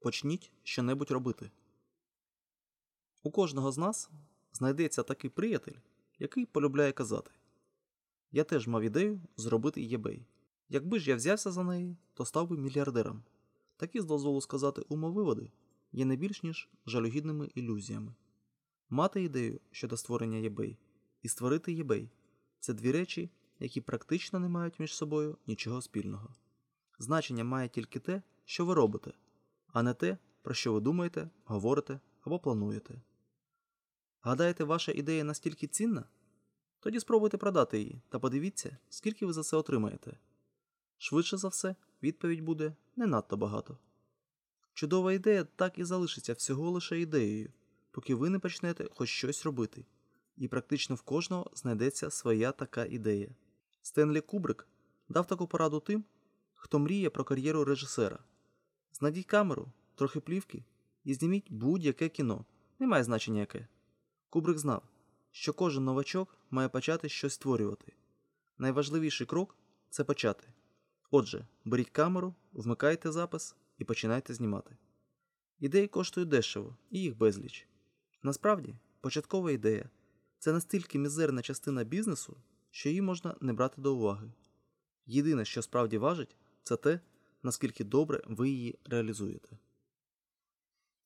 Почніть щонебудь робити. У кожного з нас знайдеться такий приятель, який полюбляє казати. Я теж мав ідею зробити eBay. Якби ж я взявся за неї, то став би мільярдером. Такі, з дозволу сказати, умовиводи є не більш ніж жалюгідними ілюзіями. Мати ідею щодо створення eBay і створити eBay – це дві речі, які практично не мають між собою нічого спільного. Значення має тільки те, що ви робите, а не те, про що ви думаєте, говорите або плануєте. Гадаєте, ваша ідея настільки цінна? Тоді спробуйте продати її та подивіться, скільки ви за це отримаєте. Швидше за все, відповідь буде не надто багато. Чудова ідея так і залишиться всього лише ідеєю, поки ви не почнете хоч щось робити, і практично в кожного знайдеться своя така ідея. Стенлі Кубрик дав таку пораду тим, хто мріє про кар'єру режисера. Знайдіть камеру, трохи плівки і зніміть будь-яке кіно, немає значення яке. Кубрик знав, що кожен новачок має почати щось створювати. Найважливіший крок це почати. Отже, беріть камеру, вмикайте запис і починайте знімати. Ідеї коштують дешево і їх безліч. Насправді, початкова ідея це настільки мізерна частина бізнесу, що її можна не брати до уваги. Єдине, що справді важить, це те, наскільки добре ви її реалізуєте.